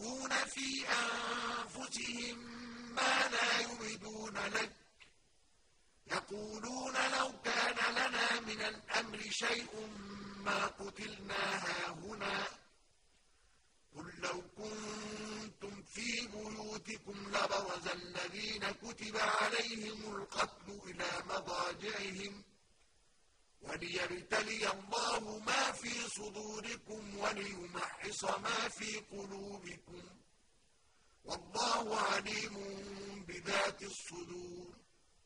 يخفون في أنفسهم ما لا يبدون لك. يقولون لو كان لنا من الأمر شيء ما قتلنا هاهنا. قل لو كنتم في بيوتكم لبرز الذين كتب عليهم القتل إلى مضاجعهم. وليبتلي الله ما في صدوركم وليمحص ما في قلوبكم والله عليم بذات الصدور.